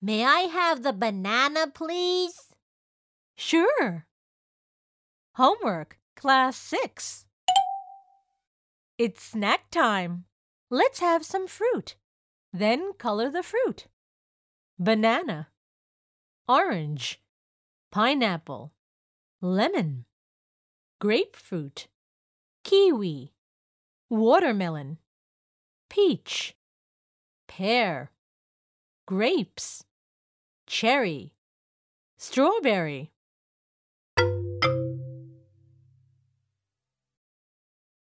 May I have the banana, please? Sure. Homework, Class 6. It's snack time. Let's have some fruit. Then color the fruit. Banana, orange, pineapple, lemon, grapefruit, kiwi, watermelon, peach, pear, grapes, cherry, strawberry,